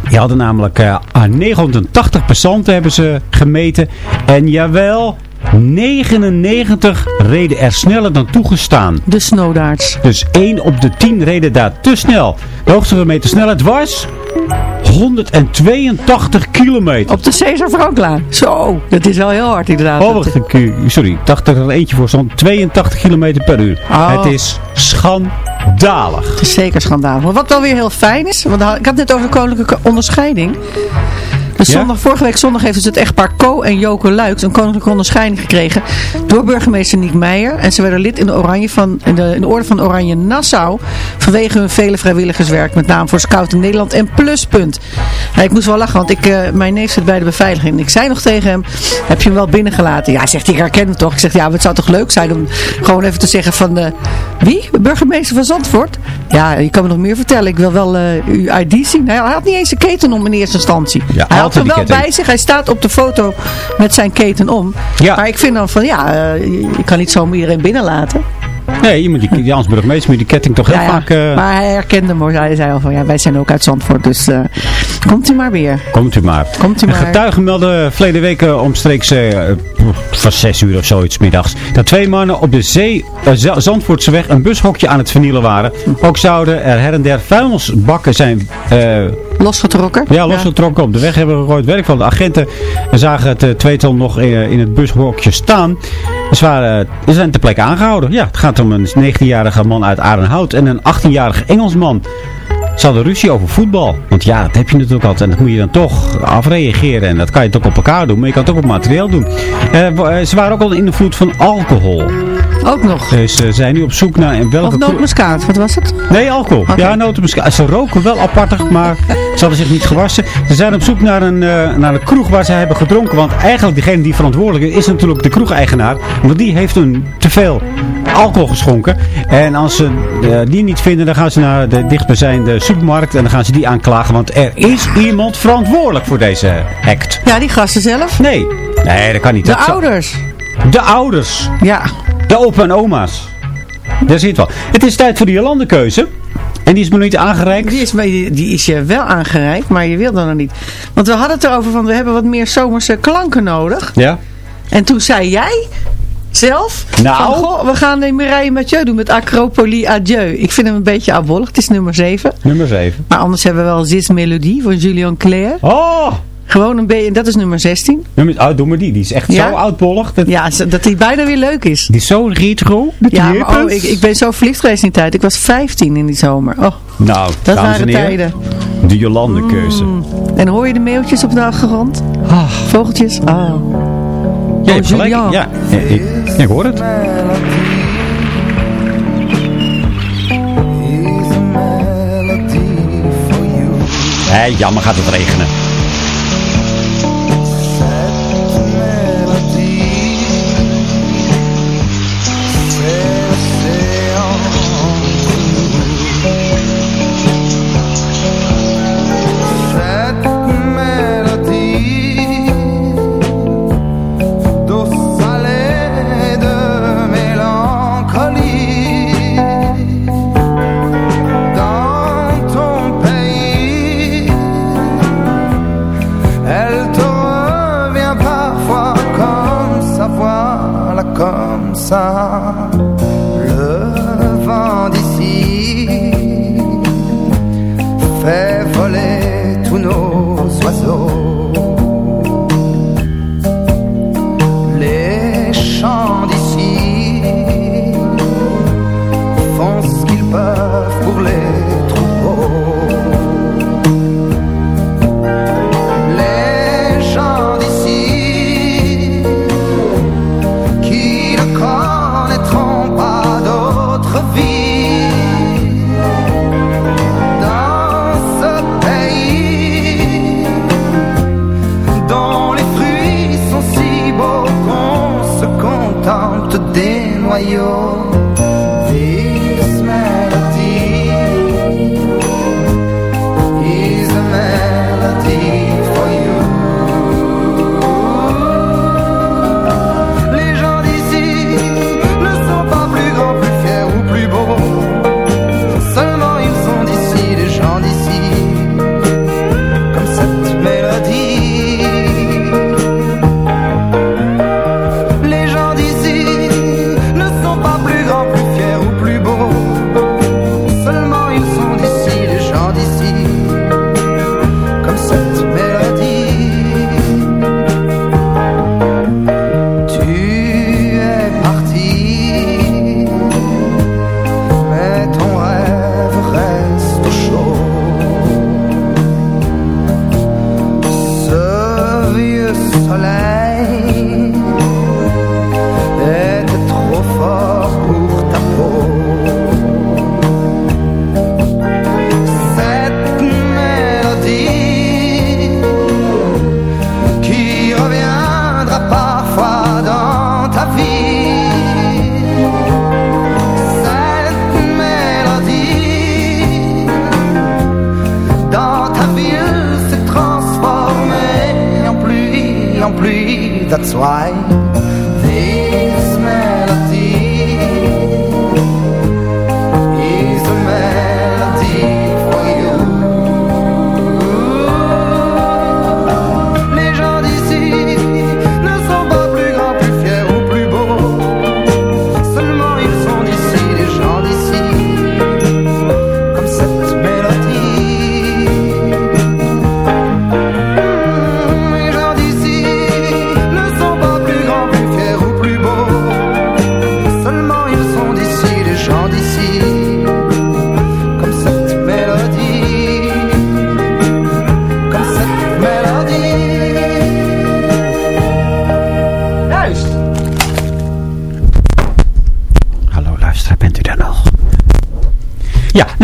Die hadden namelijk uh, 980 passanten hebben ze gemeten. En jawel, 99 reden er sneller dan toegestaan. De snowdaarts. Dus 1 op de 10 reden daar te snel. De hoogste gemeten snelheid was 182 kilometer. Op de Cesar Franklaan. Zo, dat is wel heel hard inderdaad. Oh, wacht, ik, sorry. Ik dacht dat er eentje voor stond. 82 kilometer per uur. Oh. Het is schandalig. Het is zeker schandalig. Wat wel weer heel fijn is, want ik had het net over de koninklijke onderscheiding. Dus zondag, ja? vorige week zondag heeft dus het echtpaar Co en Joke Luiks een koninklijke onderscheiding gekregen door burgemeester Niek Meijer. En ze werden lid in de, oranje van, in de, in de orde van Oranje Nassau vanwege hun vele vrijwilligerswerk, met name voor Scouting Nederland en Pluspunt. Nou, ik moest wel lachen, want ik, uh, mijn neef zit bij de beveiliging. En ik zei nog tegen hem, heb je hem wel binnengelaten? Ja, zegt hij, ik herken hem toch. Ik zeg, ja, maar het zou toch leuk zijn om gewoon even te zeggen van, uh, wie? Burgemeester van Zandvoort? Ja, je kan me nog meer vertellen. Ik wil wel uh, uw ID zien. Hij had niet eens een keten om in eerste instantie. Ja, hij had hem wel bij zich. Hij staat op de foto met zijn keten om. Ja. Maar ik vind dan van, ja, uh, je kan niet zomaar iedereen binnenlaten. Nee, je moet die, Jans burgemeester moet die ketting toch heel ja, ja. vaak... Uh... Maar hij herkende me. Hij zei al van, ja, wij zijn ook uit Zandvoort. Dus uh, komt u maar weer. Komt u maar. Komt u maar. Getuigen melden verleden week omstreeks uh, van 6 uur of zoiets middags. Dat twee mannen op de zee, Zandvoortse weg een bushokje aan het vernielen waren. Ook zouden er her en der vuilnisbakken zijn... losgetrokken? Ja, losgetrokken. Ja. Op de weg hebben gegooid. Werk van de agenten zagen het tweetal nog in, in het bushokje staan. Ze, waren, ze zijn ter plekke aangehouden. Ja, het gaat om een 19-jarige man uit Aardenhout en een 18-jarige Engelsman. Ze hadden ruzie over voetbal. Want ja, dat heb je natuurlijk altijd. En dat moet je dan toch afreageren. En dat kan je toch op elkaar doen. Maar je kan het ook op materieel doen. Uh, ze waren ook al in de vloed van alcohol. Ook nog. Dus ze zijn nu op zoek naar in welke... Of nootmuskaat, wat was het? Nee, alcohol. Ja, notenmuskaat. Ze roken wel apartig, maar ze hadden zich niet gewassen. Ze zijn op zoek naar een, eh, naar een kroeg waar ze hebben gedronken. Want eigenlijk degene die verantwoordelijk is, is natuurlijk de kroegeigenaar. Want die heeft hun te veel alcohol geschonken. En als ze eh, die niet vinden, dan gaan ze naar de dichtstbijzijnde supermarkt. En dan gaan ze die aanklagen. Want er is iemand verantwoordelijk voor deze act. Ja, die gasten zelf. Nee. Nee, dat kan niet. De Dat ouders. De ouders. Ja. De opa en oma's. Daar zit wel. Het is tijd voor de Jolandekeuze. En die is me nog niet aangereikt. Die is, die, is je wel aangereikt, maar je wilde nog niet. Want we hadden het erover van, we hebben wat meer zomerse klanken nodig. Ja. En toen zei jij zelf, Nou? van, goh, we gaan de Mireille Mathieu doen met Acropolis Adieu. Ik vind hem een beetje oudbollig, het is nummer 7. Nummer 7. Maar anders hebben we wel Zis Melodie van Julian Claire. Oh! Gewoon een beetje, dat is nummer 16. Nummer, oh, doe maar die. Die is echt Ja? zo oudbollig. Dat, Ja, dat die bijna weer leuk is. Die is zo retro. Ja, maar oh, ik, ik ben zo verliefd geweest in die tijd. Ik was 15 in die zomer. Oh, Nou, dat dames waren en heren, tijden. De Jolandekeuze. En hoor je de mailtjes op de achtergrond? Vogeltjes? Oh. Jij hebt gelijk. Julian. Ja, ik, ik, ik hoor het. Hé, jammer gaat het regenen.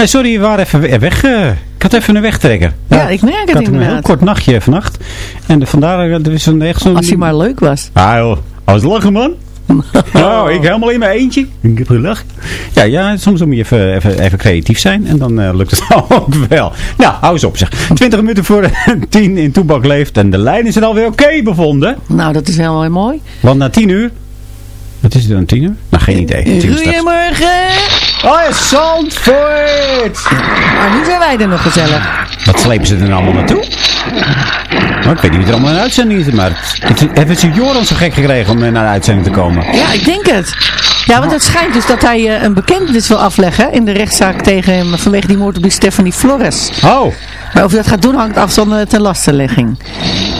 Nee, sorry, we waren even we- weg. eh, ik had even een wegtrekker. Ja, ik merk het Ik had een heel inderdaad. kort nachtje vannacht. En de, vandaar, eh, er is een echt zo'n... Als hij maar leuk was. Ah joh, als lachen man. Oh, ik helemaal in mijn eentje. Ik heb gelachen. Ja, ja, soms moet je even, even, even creatief zijn. En dan eh, lukt het ook wel. Nou, hou eens op zeg. 20 minuten voor 10 in Toebak leeft. En de lijn is er alweer oké bevonden. Nou, dat is wel heel mooi. Want na 10 uur... Wat is het dan, 10 uur? Nou, geen idee. Tien. Goedemorgen! Oh ja, Zandvoort! Maar nu zijn wij er nog gezellig. Wat slepen ze er nou allemaal naartoe? Maar ik weet niet wie er allemaal de uitzending is. Maar het, heeft ze Joran zo gek gekregen om eh, naar de uitzending te komen? Ja, ik denk het. Ja, want het schijnt dus dat hij eh, een bekentenis wil afleggen in de rechtszaak tegen hem vanwege die moord op die Stephanie Flores. Oh, Maar of hij dat gaat doen hangt af van de ten lastenlegging.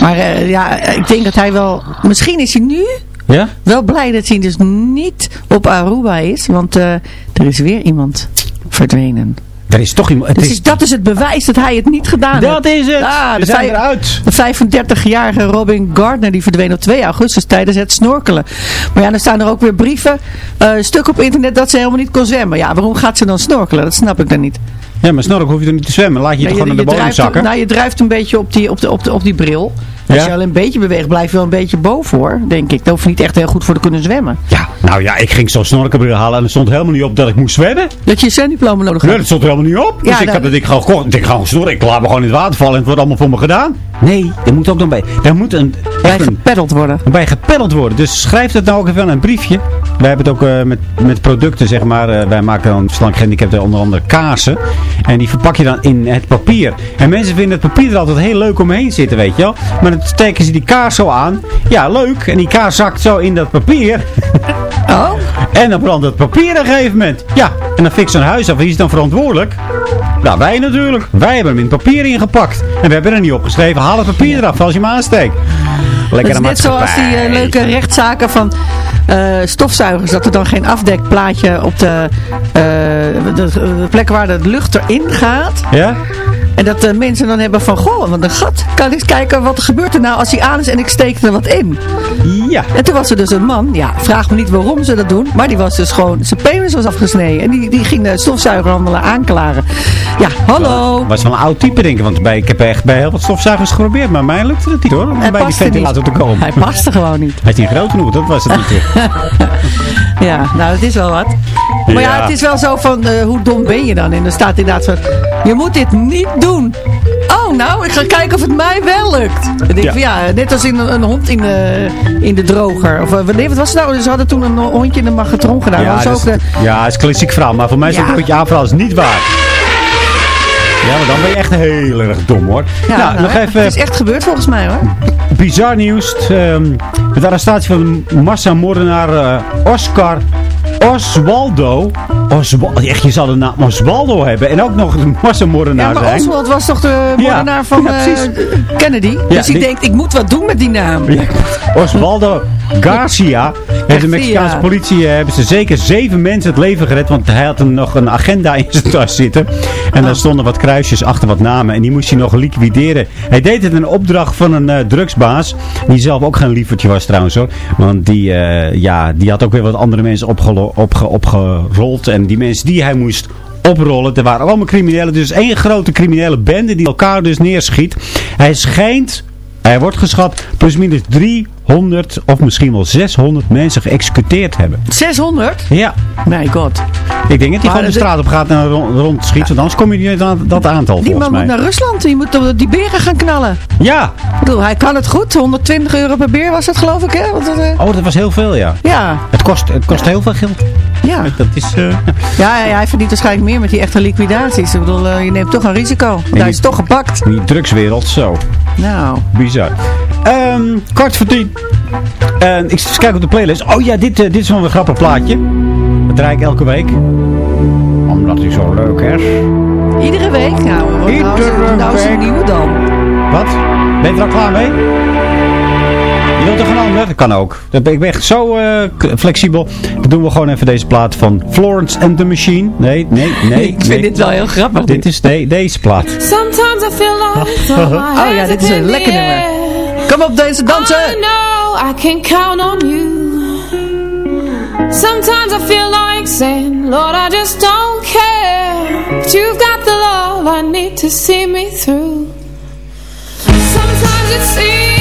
Maar eh, ja, ik denk dat hij wel... Misschien is hij nu ja? wel blij dat hij dus niet op Aruba is. Want eh, er is weer iemand verdwenen. Er is toch iemand... Het Dus is, dat is het bewijs dat hij het niet gedaan heeft. dat is het! Ah, We zijn eruit! De 35-jarige Robin Gardner die verdween op 2 augustus tijdens het snorkelen. Maar ja, dan staan er ook weer brieven, eh stuk op internet dat ze helemaal niet kon zwemmen. Ja, waarom gaat ze dan snorkelen? Dat snap ik dan niet. Ja, maar snork hoef je er niet te zwemmen. Laat je je gewoon naar de bodem zakken. nou, je drijft een beetje op die, op de, op de, op die bril. Als Ja? je al een beetje beweegt, blijf je wel een beetje boven hoor, denk ik. Daar hoef je niet echt heel goed voor te kunnen zwemmen. Ja, nou ja, ik ging zo'n snorkelbril halen en er stond helemaal niet op dat ik moest zwemmen. Dat je een diploma nodig Nee, hebt. dat stond er helemaal niet op. Dus Ja, ik dan- had het ik gewoon, ik ga gewoon snorren. Ik laat me gewoon in het water vallen en het wordt allemaal voor me gedaan. Nee, er moet ook dan bij. Daar moet een, Bij gepeddeld worden. bij gepeddeld worden. Dus schrijf dat nou ook even aan een briefje. Wij hebben het ook eh, met, met producten, zeg maar. eh, wij maken dan verstandelijk gehandicapten onder andere kaarsen. En die verpak je dan in het papier. En mensen vinden het papier er altijd heel leuk omheen zitten, weet je wel. Maar dan steken ze die kaars zo aan. Ja, leuk. En die kaars zakt zo in dat papier. Oh? En dan brandt het papier op een gegeven moment. Ja, en dan fikt zo'n huis af. Wie is dan verantwoordelijk? Nou, wij natuurlijk. Wij hebben hem in papier ingepakt. En we hebben er niet opgeschreven. Haal het papier eraf als je hem aansteekt. Lekker is net zoals die eh, leuke rechtszaken van eh, stofzuigers. Dat er dan geen afdekplaatje op de, eh, de, de plek waar de lucht erin gaat. Ja? En dat de mensen dan hebben van, goh, wat een gat. Kan ik eens kijken wat er gebeurt er nou als hij aan is en ik steek er wat in. Ja. En toen was er dus een man, ja, vraag me niet waarom ze dat doen. Maar die was dus gewoon, zijn penis was afgesneden. En die, die ging de stofzuigerhandelaar aanklagen. Ja, hallo. Was wel een oud type denken. Want bij, ik heb echt bij heel wat stofzuigers geprobeerd. Maar mij lukte het niet hoor. Om Hij bij die ventilator te komen. Hij paste gewoon niet. Hij is niet groot genoeg. Dat was het niet. Ja, nou dat is wel wat. Maar ja, Ja. het is wel zo van, eh, hoe dom ben je dan? En er staat inderdaad van, je moet dit niet doen. Oh, nou, ik ga kijken of het mij wel lukt. Ik denk Ja. van, ja, net als in een, hond in de, in de droger. Of eh, nee, wat was het nou? Ze hadden toen een hondje in de magatron gedaan. ja, dat is, de, ja, het is een klassiek verhaal. Maar voor mij is Ja. dat een beetje aanverhaal is niet waar. Ja, maar dan ben je echt heel erg dom hoor. ja, nou, nou, nog even Het is echt gebeurd volgens mij hoor. bizar nieuws. Ehm, de arrestatie van de massamoordenaar eh, Oscar Oswaldo. Oswaldo. Echt, je zal de naam Oswaldo hebben. En ook nog een massamoordenaar Ja, maar zijn. Oswald was toch de moordenaar van ja, eh. Kennedy? Ja, dus die, die- denkt, ik moet wat doen met die naam. Oswaldo Garcia. En de Mexicaanse politie eh, hebben ze zeker zeven mensen het leven gered. Want hij had een, nog een agenda in zijn tas zitten. En Oh. daar stonden wat kruisjes achter wat namen. En die moest hij nog liquideren. Hij deed het in opdracht van een eh, drugsbaas. Die zelf ook geen lievertje was trouwens hoor. Want die, ja, die had ook weer wat andere mensen opgelo- opge- opgerold. En die mensen die hij moest oprollen. Er waren allemaal criminelen. Dus één grote criminele bende die elkaar dus neerschiet. Hij schijnt, hij wordt geschat, plusminus 300 of misschien wel 600 mensen geëxecuteerd hebben. 600? Ja, My god. ik denk dat hij gewoon de de- straat op gaat en rond, schiet. Want anders kom je niet aan dat aantal Die man moet naar Rusland. Die moet op die beren gaan knallen. Ja, Ik bedoel, hij kan het goed. 120 euro per beer was het geloof ik, hè? Want, eh, oh dat was heel veel ja. ja, Het kost, het kost heel veel geld. Ja. Dat is... eh, Ja, ja, hij verdient waarschijnlijk meer met die echte liquidaties. Ik bedoel, eh, je neemt toch een risico. Want hij is toch gepakt. in die drugswereld, zo. Nou, Bizar. Ehm kwart voor tien. En ik kijken op de playlist. Oh ja, dit, eh, dit is wel een grappig plaatje. Dat draai ik elke week. Omdat hij zo leuk is. iedere week? Nou, nou, Iedere nou is het week. nieuw dan. Wat? Ben je er al klaar mee? Je wilt er gewoon aan Dat kan ook. Dat ben- Ik ben echt zo eh, k- flexibel. Dan doen we gewoon even deze plaat van Florence and the Machine. Nee, nee, nee. Ik vind nee. dit wel heel grappig. Dit is nee, deze plaat. Sometimes I feel like Oh ja, dit is een lekker nummer. Kom op, deze dansen! I know I can count on you. Sometimes I feel like saying, Lord, I just don't care. But you've got the love I need to see me through. Sometimes it seems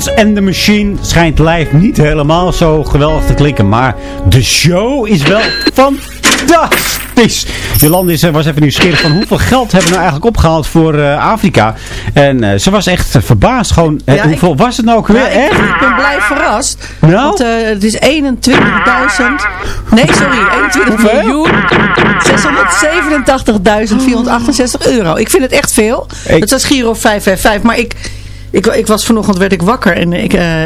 Florence and the Machine schijnt live niet helemaal zo geweldig te klikken. Maar de show is wel fantastisch. Jolande is, eh, was even nieuwsgierig van hoeveel geld hebben we nou eigenlijk opgehaald voor eh, Afrika. En eh, ze was echt verbaasd. Gewoon, ik- hoeveel was het nou ook weer? Ja, ik, Echt? ik ben blij verrast. Nou? Want het is 21.000. Nee, sorry. 21 Hoeveel? miljoen. 687.468 euro. Ik vind het echt veel. Ik- Het was Giro 555. Maar ik, ik, ik was vanochtend werd ik wakker. En ik, eh,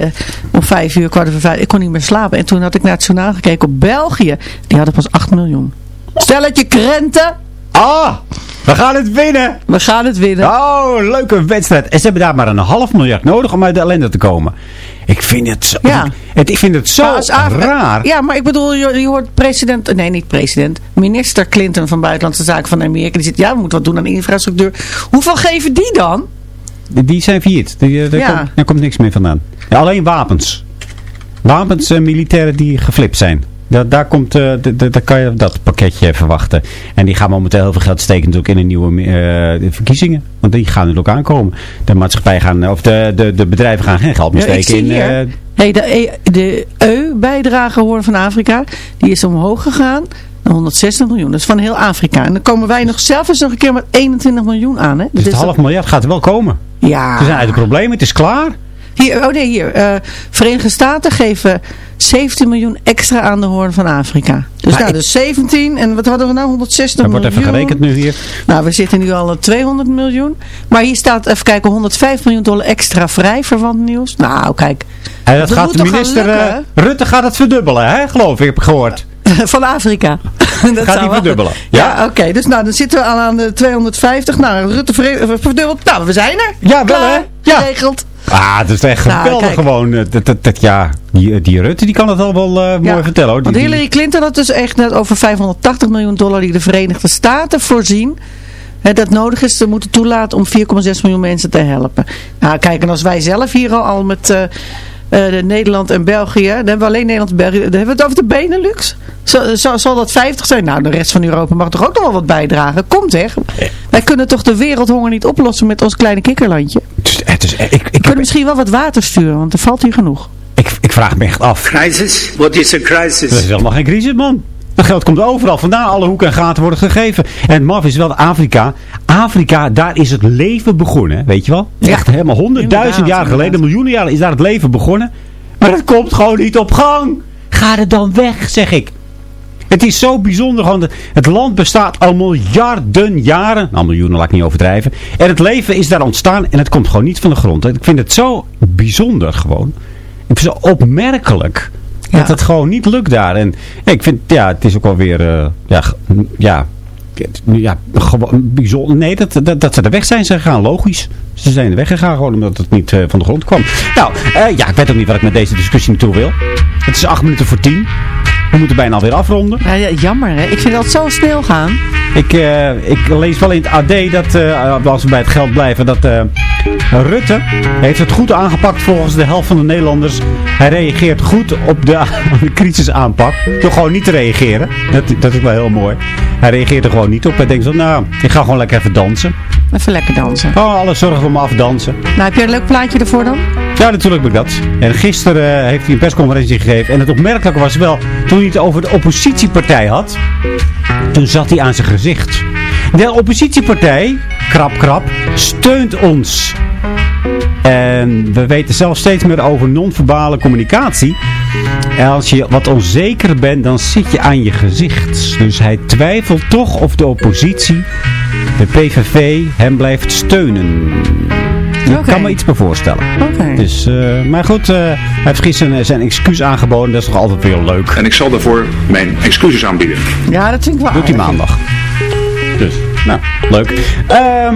om 5 uur, kwart over vijf. Ik kon niet meer slapen. En toen had ik naar het journaal gekeken op België. Die hadden pas 8 miljoen. Stelletje krenten. Ah, we gaan het winnen. We gaan het winnen. Oh, leuke wedstrijd. En ze hebben daar maar een half miljard nodig om uit de ellende te komen. Ik vind het zo, Ja. het, ik vind het zo raar. Ja, maar ik bedoel, je, je hoort president, nee niet president, minister Clinton van Buitenlandse Zaken van Amerika. Die zegt, ja, we moeten wat doen aan infrastructuur. Hoeveel geven die dan? Die, die zijn failliet. Die, eh, daar, Ja. komt, daar komt niks meer vandaan. Ja, alleen wapens. Wapens, eh, militairen die geflipt zijn. Daar, daar, komt, eh, daar kan je dat pakketje verwachten. En die gaan momenteel heel veel geld steken natuurlijk in de nieuwe verkiezingen. Want die gaan natuurlijk aankomen. De maatschappij gaan, of de, de, de bedrijven gaan geen geld meer steken in... hey, de, E- de EU-bijdrage Hoorn van Afrika, die is omhoog gegaan 160 miljoen. Dat is van heel Afrika. En dan komen wij nog zelf eens nog een keer met 21 miljoen aan. Hè? dus Dat het half miljard gaat er wel komen. Ja. Ze zijn uit de problemen, het is klaar. Hier, oh nee, hier. eh, Verenigde Staten geven 17 miljoen extra aan de Hoorn van Afrika. Dus Maar nou, dus 17 en wat hadden we nou? 160 Er wordt miljoen. even gerekend nu hier. Nou, we zitten nu al op 200 miljoen. Maar hier staat, even kijken, 105 miljoen dollar extra vrij, verwant nieuws. Nou, kijk. Dat, Dat gaat de minister eh? Rutte gaat het verdubbelen, hè? geloof ik, heb ik gehoord. Van Afrika. dat Gaat wel- verdubbelen? Ja, Ja. oké. Dus nou, dan zitten we al aan de 250. Nou, Rutte eh, verdubbeld. Nou, we zijn er. Ja, wel Klaar, hè? Ja. Geregeld. Ah, dat is echt Nou, geweldig gewoon. eh, Dat, dat, dat, ja, die, die Rutte die kan het al wel eh, mooi Ja, vertellen hoor. Die, Want Hillary Clinton had dus echt net over 580 miljoen dollar die de Verenigde Staten voorzien. Hè, dat nodig is te moeten toelaten om 4,6 miljoen mensen te helpen. Nou kijk, en als wij zelf hier al, met eh, eh, de Nederland en België, dan hebben we alleen Nederland en België, dan hebben we het over de Benelux. Zal, zal, zal dat 50 zijn? Nou, de rest van Europa mag toch ook nog wel wat bijdragen? Komt hè? Wij kunnen toch de wereldhonger niet oplossen met ons kleine kikkerlandje? het is, het is, ik, ik, We kunnen misschien wel wat water sturen, want er valt hier genoeg. ik, ik vraag me echt af. Crisis? What is a Dat crisis? is helemaal geen crisis man. Dat geld komt overal vandaan. Alle hoeken en gaten worden gegeven. En het maf is wel Afrika. Afrika, daar is het leven begonnen. Weet je wel? Echt helemaal honderdduizend jaar geleden, miljoenen jaren is daar het leven begonnen. Maar het komt gewoon niet op gang. Ga er dan weg, zeg ik. Het is zo bijzonder. Gewoon, het land bestaat al miljarden jaren. Nou, miljoenen laat ik niet overdrijven. En het leven is daar ontstaan en het komt gewoon niet van de grond. Ik vind het zo bijzonder gewoon. Ik vind het zo opmerkelijk. Dat het gewoon niet lukt daar. En ja, ik vind, ja, het is ook wel weer, eh, ja, ja, ja, bijzonder. Nee, dat, dat, dat ze er weg zijn zijn gegaan, logisch. Ze zijn er weggegaan gewoon omdat het niet eh, van de grond kwam. Nou, eh, ja, ik weet ook niet wat ik met deze discussie naartoe wil. Het is acht minuten voor tien. We moeten bijna alweer afronden. Ja, ja, jammer hè. Ik vind dat zo snel gaan. Ik, eh, ik lees wel in het AD dat, eh, als we bij het geld blijven, dat eh, Rutte heeft het goed aangepakt volgens de helft van de Nederlanders. Hij reageert goed op de, crisisaanpak. Door gewoon niet te reageren. Dat, dat is wel heel mooi. Hij reageert er gewoon niet op. Hij denkt zo, nou, ik ga gewoon lekker even dansen. Even lekker dansen. Oh, alles zorgen voor me afdansen. Nou, heb je een leuk plaatje ervoor dan? Ja, natuurlijk heb ik dat. En gisteren eh, heeft hij een persconferentie gegeven. En het opmerkelijke was wel, toen hij het over de oppositiepartij had, toen zat hij aan zijn gezicht. De oppositiepartij, krap krap, steunt ons. En we weten zelf steeds meer over non-verbale communicatie. En als je wat onzeker bent, dan zit je aan je gezicht. Dus hij twijfelt toch of de oppositie, de PVV, hem blijft steunen. Ik kan me iets bij voorstellen. Oké. Dus, eh, maar goed, eh, hij heeft gisteren zijn excuus aangeboden. Dat is toch altijd weer leuk. En ik zal daarvoor mijn excuses aanbieden. Ja, dat vind ik wel Doet hij maandag. Dus, nou, leuk. Ehm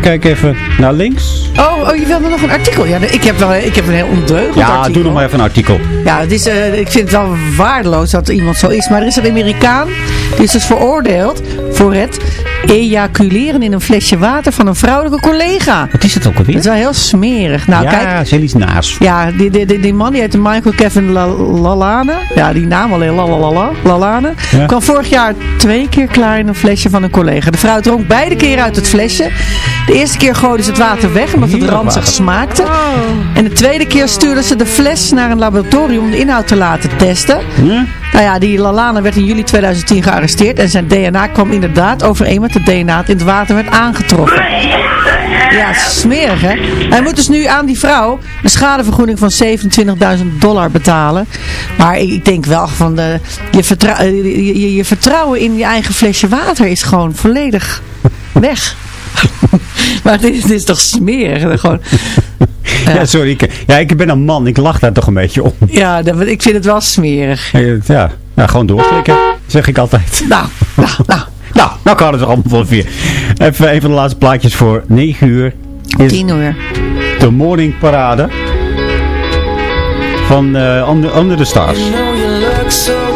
kijk even naar links. Oh, oh, je wilde nog een artikel? Ja, ik heb, wel, ik heb een heel ondeugend Ja, artikel. doe nog maar even een artikel. Ja, het is, eh, ik vind het wel waardeloos dat iemand zo is. Maar er is een Amerikaan, die is dus veroordeeld voor het ejaculeren in een flesje water van een vrouwelijke collega. Wat is het ook alweer? Dat is wel heel smerig. Nou, ja, kijk. ze is iets naars. Ja, die, die, die, die man die heet Michael Kevin La- Lalane. Ja, die naam alleen Lalalala. Lalane. Ja. Kwam vorig jaar twee keer klaar in een flesje van een collega. De vrouw dronk beide keren uit het flesje. De eerste keer gooide ze het water weg omdat het ranzig smaakte. En de tweede keer stuurde ze de fles naar een laboratorium om de inhoud te laten testen. Ja? Nou ja, die Lalane werd in juli 2010 gearresteerd en zijn DNA kwam inderdaad overeen met het DNA dat in het water werd aangetroffen. Ja, smerig hè. Hij moet dus nu aan die vrouw een schadevergoeding van 27.000 dollar betalen. Maar ik denk wel van de, eh, je, je, je vertrouwen in je eigen flesje water is gewoon volledig weg. maar dit, dit is toch smerig? Gewoon, Ja. sorry. Ik, ja, ik ben een man. Ik lach daar toch een beetje om. ja, dat- ik vind het wel smerig. Ja, ja gewoon doorklikken. Zeg ik altijd. Nou, nou, nou. Nou, nou kan het er allemaal van vier. Even een van de laatste plaatjes voor 9 uur. Is 10 uur. de Morning Parade. Van eh Under, Under the Stars. You know you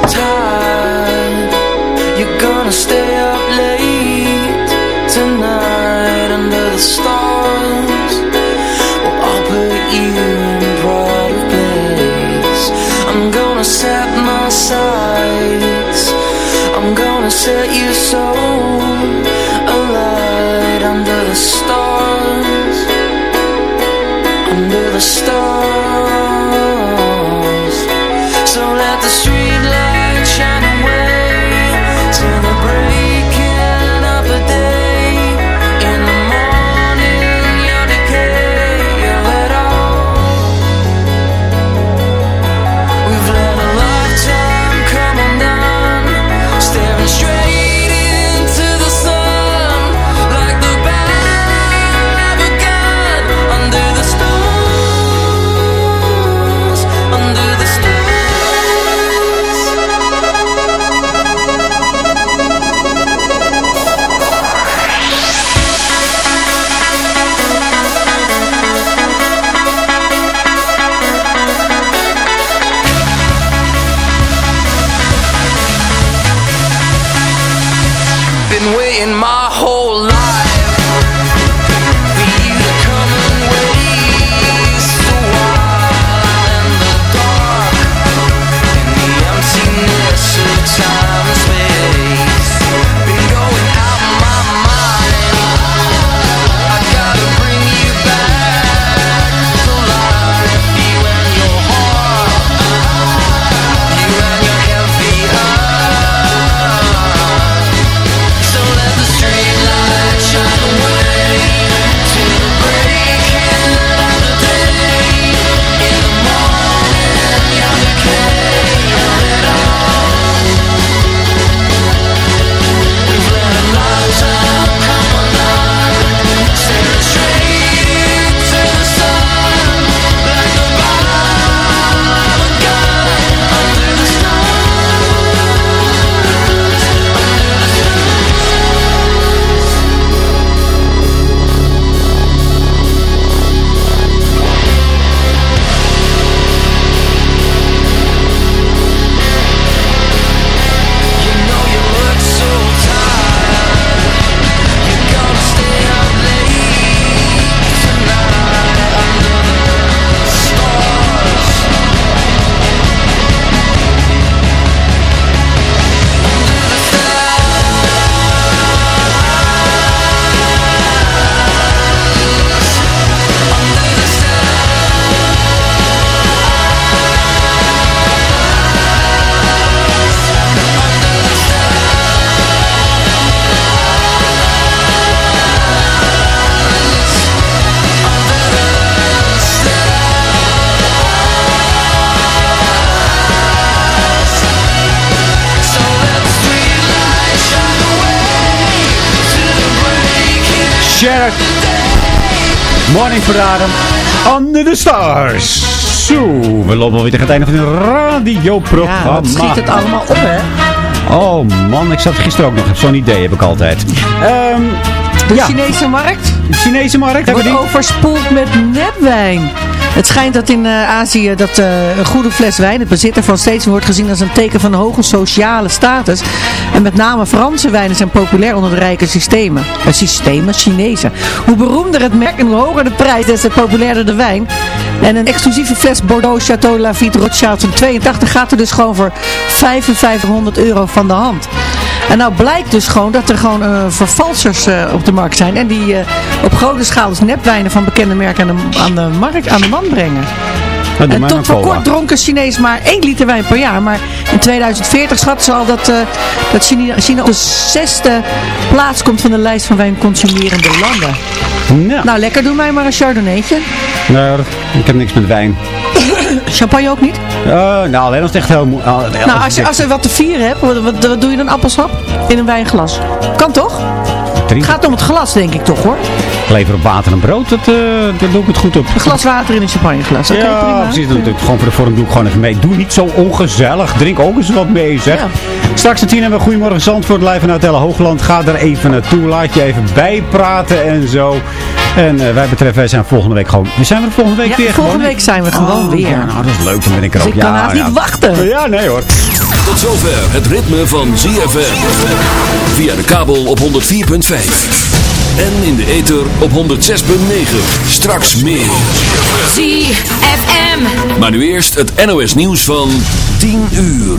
time Morning Verraden. Under the Stars. Zo, we lopen alweer tegen het einde van een radioprogramma. Ja, wat schiet het allemaal op, hè? Oh man, ik zat gisteren ook nog. Zo'n idee heb ik altijd. Ehm De ja, Chinese markt de Chinese markt wordt overspoeld met nepwijn. Het schijnt dat in eh, Azië dat eh, een goede fles wijn, het bezit ervan steeds wordt gezien als een teken van hoge sociale status. En met name Franse wijnen zijn populair onder de rijke systemen. Eh, systemen, Chinezen. Hoe beroemder het merk en hoe hoger de prijs, des te populairder de wijn. En een exclusieve fles Bordeaux Chateau Lafite Rothschild van 82 gaat er dus gewoon voor 5500 euro van de hand. En nou blijkt dus gewoon dat er gewoon eh, vervalsers eh, op de markt zijn. En die eh, op grote schaal dus nepwijnen van bekende merken aan de, aan de, markt, aan de man brengen. Nou, En tot voor kort dronken Chinees maar 1 liter wijn per jaar. Maar in 2040 schatten ze al dat, dat China, China op de zesde plaats komt van de lijst van wijnconsumerende landen. Nou, Nou, lekker, doe mij maar een chardonnaytje. nou, ik heb niks met wijn. Champagne ook niet? Eh, nou, alleen als het echt heel ah, heel- Nou, als je, als je wat te vieren hebt, wat, wat, wat doe je dan? Appelsap? In een wijnglas. Kan toch? Het gaat om het glas, denk ik toch hoor. Lever op water en brood, dat, eh dat doe ik het goed op. Een glas water in een champagneglas. Ja, prima. precies. Dat doe ik gewoon voor de vorm doe ik gewoon even mee. Doe niet zo ongezellig. Drink ook eens wat mee, zeg. Ja. Straks om tien hebben we Goedemorgen Zandvoort live vanuit Hoogland. Ga er even naartoe. Laat je even bijpraten en zo. En eh, wij betreffen, wij zijn volgende week gewoon... We zijn er volgende week Ja, weer volgende gewoon. week zijn we gewoon Oh, weer. Ja, nou, dat is leuk. Dan ben ik er Dus ook. ik kan ja. niet wachten. Ja, nee hoor. Tot zover het ritme van ZFM. Via de kabel op 104.5. En in de ether op 106.9. Straks meer. ZFM. Maar nu eerst het NOS nieuws van 10 uur.